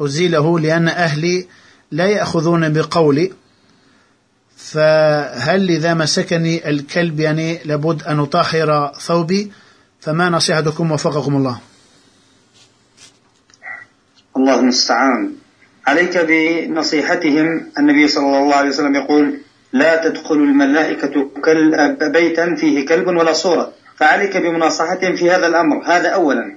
ازيله لان اهلي لا ياخذون بقولي فهل إذا مسكني الكلب يعني لابد أن أطهر ثوبي فما نصيحتكم وفقكم الله الله المستعان عليك بنصيحتهم النبي صلى الله عليه وسلم يقول لا تدخل الملائكة بيتا فيه كلب ولا صورة فعليك بمناصحتهم في هذا الأمر هذا أولا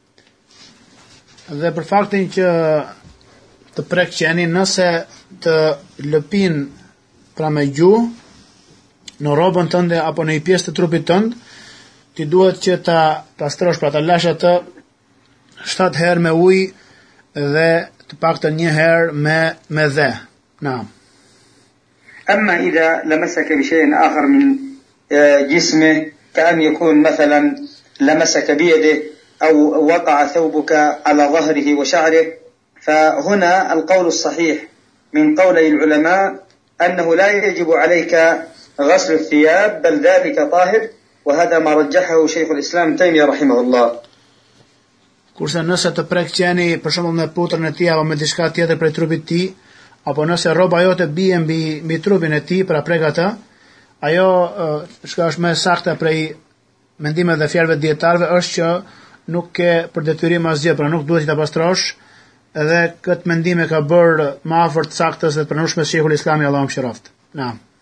Dhe për faktin që të prek qeni nëse të lëpin pra me gjuhë në rrobën tënde apo në një pjesë të trupit tënd ti duhet që ta pastrosh pra ta lash atë 7 herë me ujë dhe të paktën një herë me me dhe. Naam. أما إذا لمسك بشيء آخر من جسمه كأن يكون مثلا لمسك بيده أو وقع ثوبك على ظهره وشعره فهنا القول الصحيح من قولي العلماء أنه لا يجب عليك غسل الثياب بل ذلك طاهر وهذا ما رجحه شيخ الاسلام تيميه رحمه الله Kurse nëse të prek qeni, për shembull me putrën e tij apo me diçka tjetër prej trupit të tij, apo nëse rroba jote bie mbi mbi trupin e tij, pra prek atë, ajo çka është më e saktë prej mendimeve dhe fjalëve të dijetarëve është që nuk ke për detyrim asgjë, pra nuk duhet të ta pastrosh, edhe këtë mendim e ka bërë më afër të saktës dhe të pranueshme Shejhul Islami Allahu e mëshiroftë. Naam.